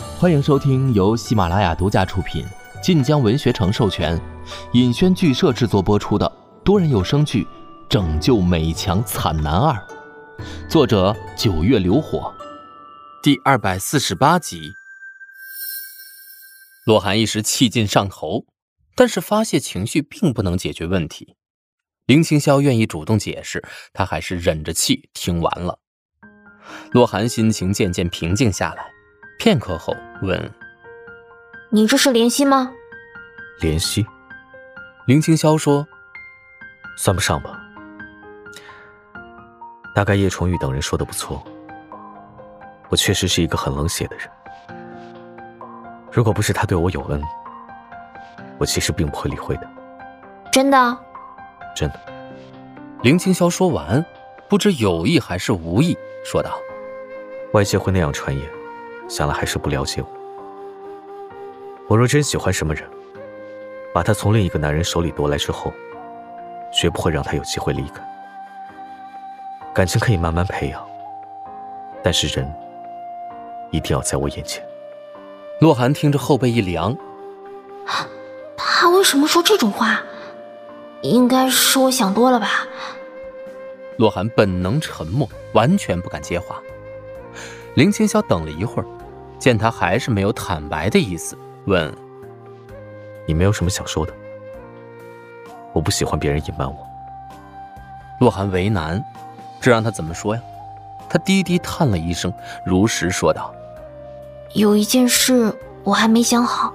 欢迎收听由喜马拉雅独家出品、晋江文学城授权、尹轩剧社制作播出的多人有声剧《拯救美强惨男二》，作者九月流火，第二百四十八集。洛寒一时气劲上头，但是发泄情绪并不能解决问题。林青霄愿意主动解释，他还是忍着气听完了。洛寒心情渐渐平静下来，片刻后问：“你这是怜惜吗？”怜惜。林清霄说：“算不上吧。大概叶崇玉等人说的不错，我确实是一个很冷血的人。如果不是他对我有恩，我其实并不会理会的。真的？真的。”林清霄说完，不知有意还是无意，说道。外界会那样传言，想来还是不了解我。我若真喜欢什么人，把他从另一个男人手里夺来之后，绝不会让他有机会离开。感情可以慢慢培养，但是人一定要在我眼前。洛寒听着后背一凉，他为什么说这种话？应该是我想多了吧。洛寒本能沉默，完全不敢接话。林青霄等了一会儿，见他还是没有坦白的意思，问：“你没有什么想说的？我不喜欢别人隐瞒我。”洛寒为难，这让他怎么说呀？他低低叹了一声，如实说道：“有一件事我还没想好，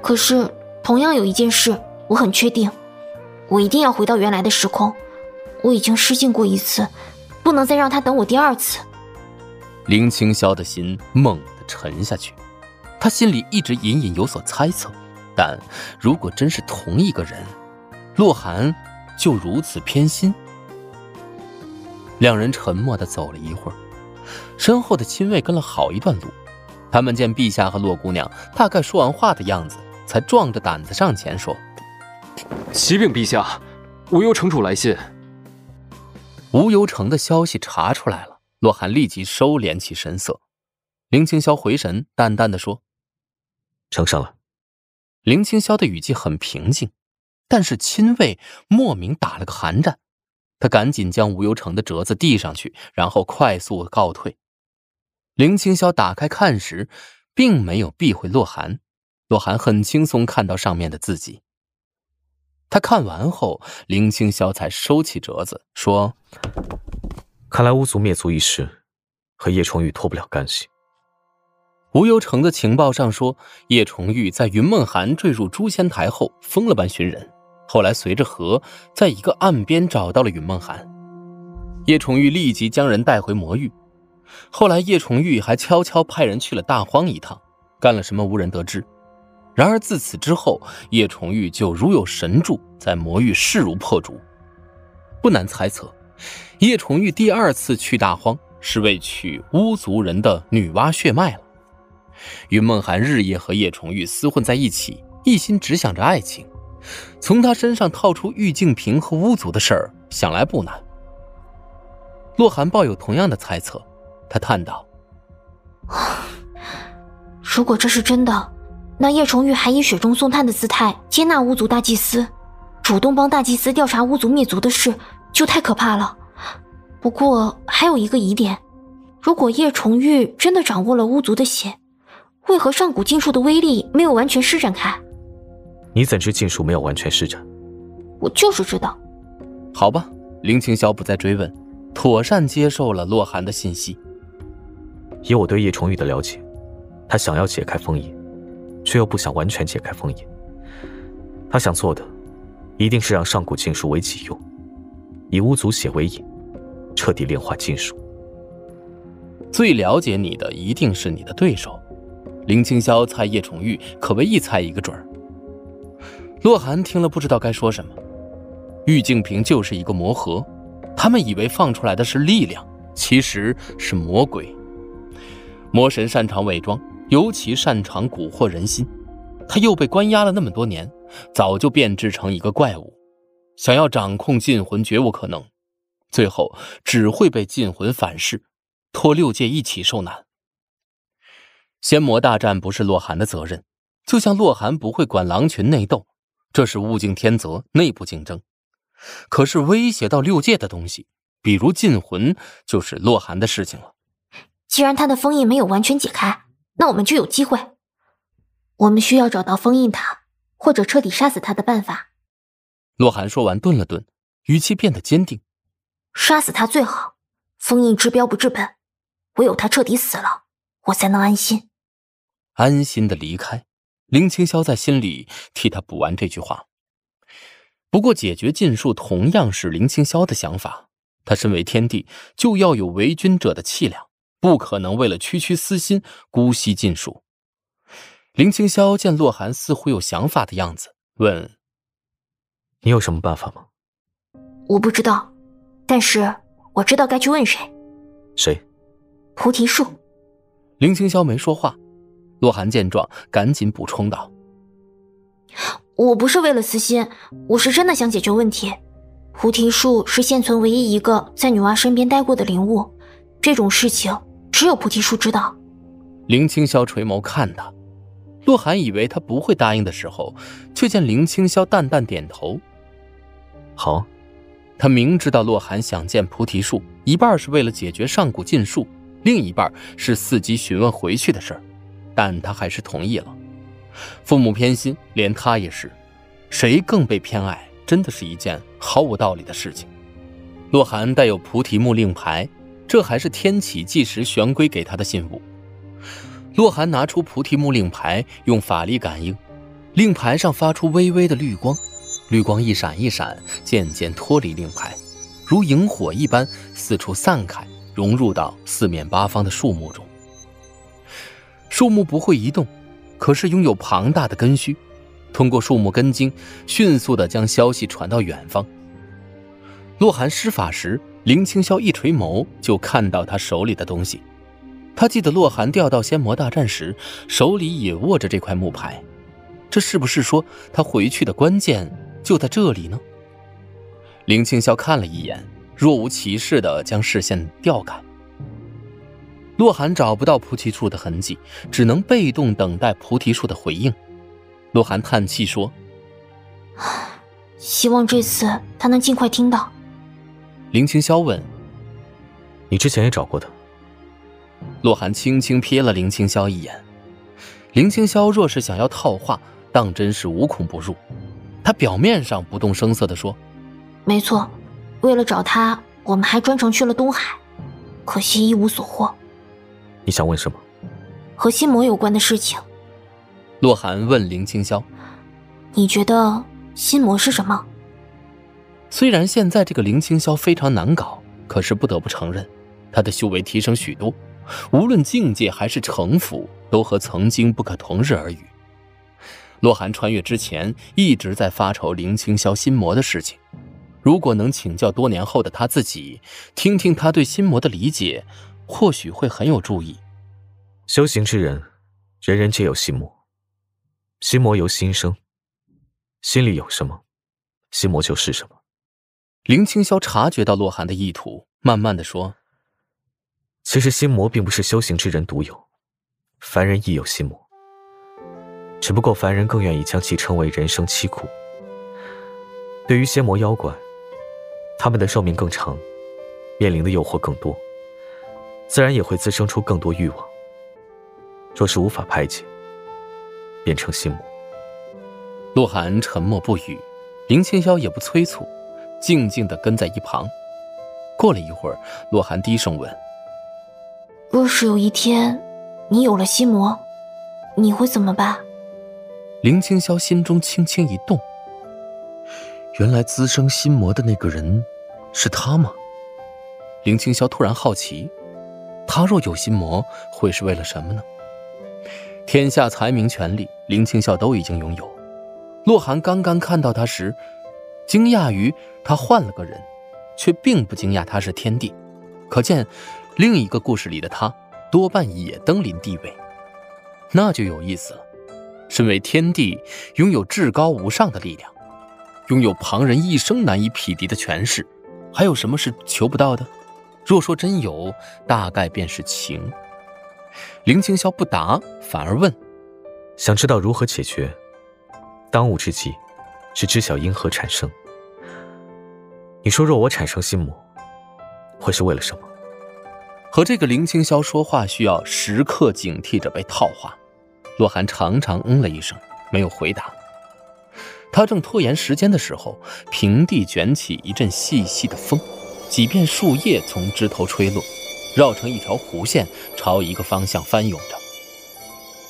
可是同样有一件事我很确定，我一定要回到原来的时空。我已经失信过一次，不能再让他等我第二次。”林清霄的心猛地沉下去，他心里一直隐隐有所猜测，但如果真是同一个人，洛寒就如此偏心。两人沉默的走了一会儿，身后的亲卫跟了好一段路，他们见陛下和洛姑娘大概说完话的样子，才壮着胆子上前说：“启禀陛下，无忧城主来信。”无忧城的消息查出来了。洛寒立即收敛起神色，林青霄回神，淡淡的说：“呈上了。”林青霄的语气很平静，但是亲卫莫名打了个寒战，他赶紧将无忧城的折子递上去，然后快速告退。林青霄打开看时，并没有避讳洛寒，洛寒很轻松看到上面的字迹。他看完后，林青霄才收起折子，说。看来巫族灭族一事和叶崇玉脱不了干系。无忧城的情报上说，叶崇玉在云梦寒坠入诛仙台后疯了般寻人，后来随着河在一个岸边找到了云梦寒。叶崇玉立即将人带回魔域，后来叶崇玉还悄悄派人去了大荒一趟，干了什么无人得知。然而自此之后，叶崇玉就如有神助，在魔域势如破竹。不难猜测。叶崇玉第二次去大荒，是为取巫族人的女娲血脉了。云梦寒日夜和叶崇玉厮混在一起，一心只想着爱情。从他身上套出玉净瓶和巫族的事儿，想来不难。洛寒抱有同样的猜测，他叹道：“如果这是真的，那叶崇玉还以雪中送炭的姿态接纳巫族大祭司，主动帮大祭司调查巫族灭族的事。”就太可怕了。不过还有一个疑点：如果叶崇玉真的掌握了巫族的血，为何上古禁术的威力没有完全施展开？你怎知禁术没有完全施展？我就是知道。好吧，林青霄不再追问，妥善接受了洛寒的信息。以我对叶崇玉的了解，他想要解开封印，却又不想完全解开封印。他想做的，一定是让上古禁术为己用。以巫族血为引，彻底炼化禁术。最了解你的一定是你的对手，林青霄猜叶崇玉可谓一猜一个准儿。洛寒听了不知道该说什么。玉净瓶就是一个魔盒，他们以为放出来的是力量，其实是魔鬼。魔神擅长伪装，尤其擅长蛊惑人心。他又被关押了那么多年，早就变质成一个怪物。想要掌控禁魂绝无可能，最后只会被禁魂反噬，拖六界一起受难。仙魔大战不是洛寒的责任，就像洛寒不会管狼群内斗，这是物竞天择，内部竞争。可是威胁到六界的东西，比如禁魂，就是洛寒的事情了。既然他的封印没有完全解开，那我们就有机会。我们需要找到封印他，或者彻底杀死他的办法。洛寒说完，顿了顿，语气变得坚定：“杀死他最好，封印治标不治本，唯有他彻底死了，我才能安心。”安心的离开，林青霄在心里替他补完这句话。不过，解决禁术同样是林青霄的想法。他身为天帝，就要有为君者的气量，不可能为了区区私心姑息禁术。林青霄见洛寒似乎有想法的样子，问：“你有什么办法吗？”“我不知道，但是我知道该去问谁。”“谁？”“菩提树。”林青霄没说话。洛寒见状，赶紧补充道：“我不是为了私心，我是真的想解决问题。菩提树是现存唯一一个在女娲身边待过的灵物，这种事情只有菩提树知道。”林青霄垂眸看他，洛寒以为他不会答应的时候，却见林青霄淡淡点头：“好。”他明知道洛寒想见菩提树，一半是为了解决上古禁术，另一半是伺机询问回去的事儿。但他还是同意了。父母偏心，连他也是。谁更被偏爱，真的是一件毫无道理的事情。洛寒带有菩提木令牌，这还是天启计时玄龟给他的信物。洛寒拿出菩提木令牌，用法力感应，令牌上发出微微的绿光，绿光一闪一闪，渐渐脱离令牌，如萤火一般四处散开，融入到四面八方的树木中。树木不会移动，可是拥有庞大的根须，通过树木根茎，迅速的将消息传到远方。洛寒施法时，林青霄一垂眸就看到他手里的东西。他记得洛寒调到仙魔大战时，手里也握着这块木牌，这是不是说他回去的关键就在这里呢？林青霄看了一眼，若无其事的将视线调开。洛寒找不到菩提树的痕迹，只能被动等待菩提树的回应。洛寒叹气说：“希望这次他能尽快听到。”林青霄问：“你之前也找过他？”洛寒轻轻瞥了林青霄一眼。林青霄若是想要套话，当真是无孔不入。他表面上不动声色地说：“没错，为了找他，我们还专程去了东海，可惜一无所获。”你想问什么？和心魔有关的事情。洛寒问林清霄：“你觉得心魔是什么？”虽然现在这个林清霄非常难搞，可是不得不承认，他的修为提升许多，无论境界还是城府，都和曾经不可同日而语。洛寒穿越之前一直在发愁林清霄心魔的事情，如果能请教多年后的他自己，听听他对心魔的理解。或许会很有注意。修行之人，人人皆有心魔，心魔由心生，心里有什么，心魔就是什么。林青霄察觉到洛寒的意图，慢慢的说：“其实心魔并不是修行之人独有，凡人亦有心魔，只不过凡人更愿意将其称为人生凄苦。对于仙魔妖怪，他们的寿命更长，面临的诱惑更多。”自然也会滋生出更多欲望。若是无法排解，变成心魔。洛寒沉默不语，林青霄也不催促，静静的跟在一旁。过了一会儿，洛寒低声问：“若是有一天，你有了心魔，你会怎么办？”林青霄心中轻轻一动。原来滋生心魔的那个人，是他吗？林青霄突然好奇。他若有心魔，会是为了什么呢？天下财名权利，林青霄都已经拥有。洛寒刚刚看到他时，惊讶于他换了个人，却并不惊讶他是天帝。可见，另一个故事里的他多半也登临帝位，那就有意思了。身为天帝，拥有至高无上的力量，拥有旁人一生难以匹敌的权势，还有什么是求不到的？若说真有，大概便是情。林青霄不答，反而问：“想知道如何解决？当务之急是知晓因何产生。你说，若我产生心魔，会是为了什么？”和这个林青霄说话，需要时刻警惕着被套话。洛寒长长嗯了一声，没有回答。他正拖延时间的时候，平地卷起一阵细细的风，几片树叶从枝头吹落，绕成一条弧线，朝一个方向翻涌着。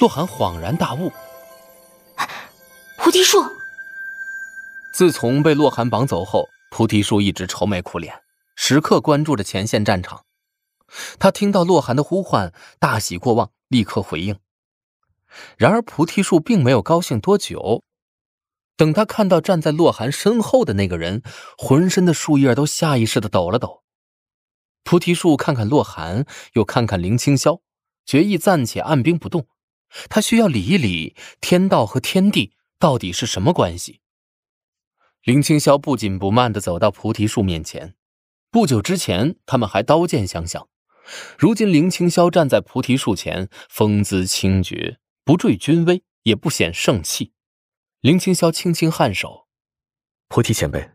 洛寒恍然大悟：菩提树。自从被洛寒绑走后，菩提树一直愁眉苦脸，时刻关注着前线战场。他听到洛寒的呼唤，大喜过望，立刻回应。然而菩提树并没有高兴多久。等他看到站在洛寒身后的那个人，浑身的树叶都下意识的抖了抖。菩提树看看洛寒，又看看林清霄，决意暂且按兵不动。他需要理一理天道和天地到底是什么关系。林清霄不紧不慢的走到菩提树面前。不久之前，他们还刀剑相向。如今，林清霄站在菩提树前，风姿清绝，不坠军威，也不显盛气。林清霄轻轻颔首：“菩提前辈。”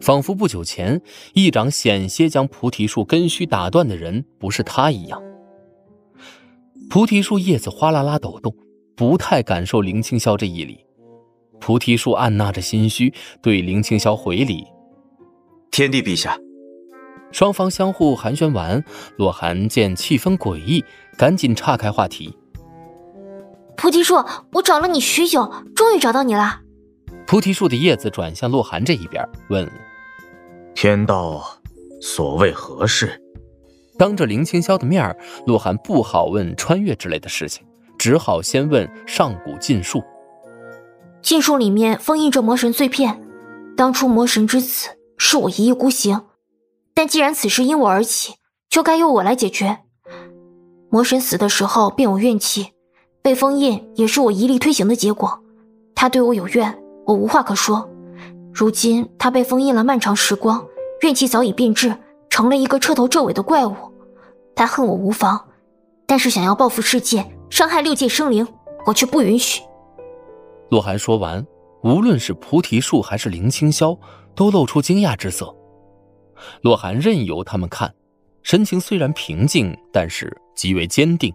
仿佛不久前一掌险些将菩提树根须打断的人不是他一样。菩提树叶子哗啦啦抖动，不太感受林清霄这一礼。菩提树按捺着心虚，对林清霄回礼：“天帝陛下。”双方相互寒暄完，洛寒见气氛诡异，赶紧岔开话题。菩提树，我找了你许久，终于找到你了。菩提树的叶子转向洛寒这一边，问：“天道所谓何事？”当着林清霄的面，洛寒不好问穿越之类的事情，只好先问上古禁术。禁术里面封印着魔神碎片，当初魔神之死是我一意孤行。但既然此事因我而起，就该由我来解决。魔神死的时候便有怨气，被封印也是我一力推行的结果。他对我有怨，我无话可说。如今他被封印了漫长时光，怨气早已变质，成了一个彻头彻尾的怪物。他恨我无妨，但是想要报复世界，伤害六界生灵，我却不允许。洛寒说完，无论是菩提树还是林清霄，都露出惊讶之色。洛寒任由他们看，神情虽然平静，但是极为坚定。